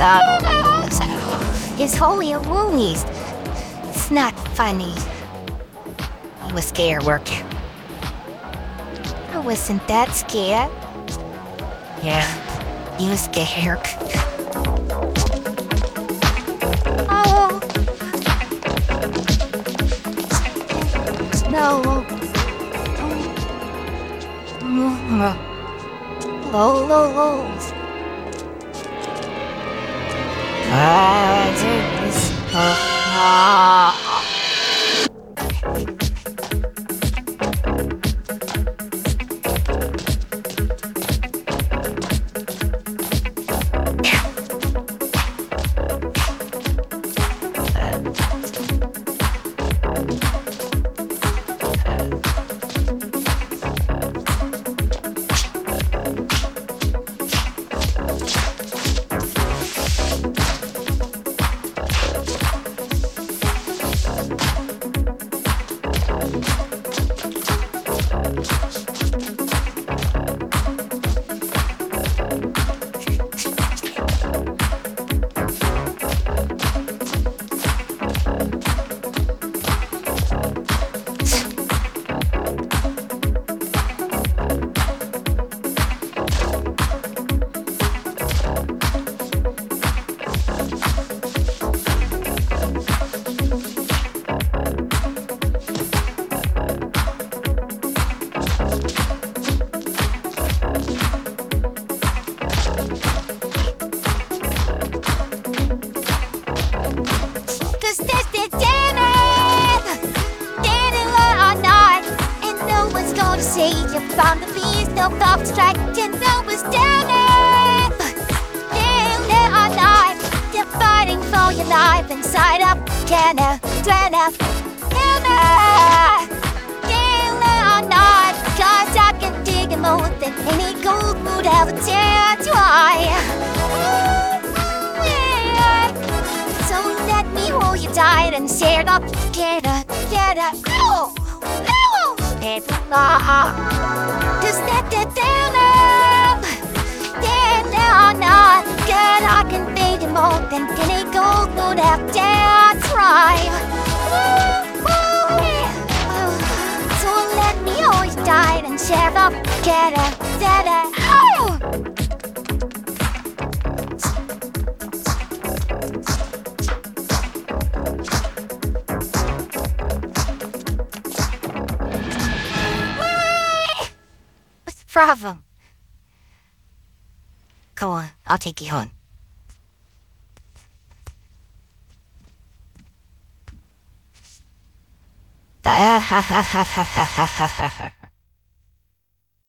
It's uh, holy of holies. It's not funny. I was scared work. I wasn't that scared. Yeah, you was scared. Oh. No. Oh. Oh. Oh. Oh. I this. Oh, ah. The beast No pop strike and no it Down there all night You're fighting for your life Inside up, can I, turn up Down there Down there Cause I can dig it more than any gold would ever dare Yeah. So let me hold you tight and share up, get up, get up. Ow! head. Ah, oh. Just that, that down up. Down, down, on. God, I can be the more than any gold would have dared try. So let me always die and share the better, better. Problem? Go on, I'll take you home. Ah, ha, ha, ha, ha, ha, ha, ha, ha.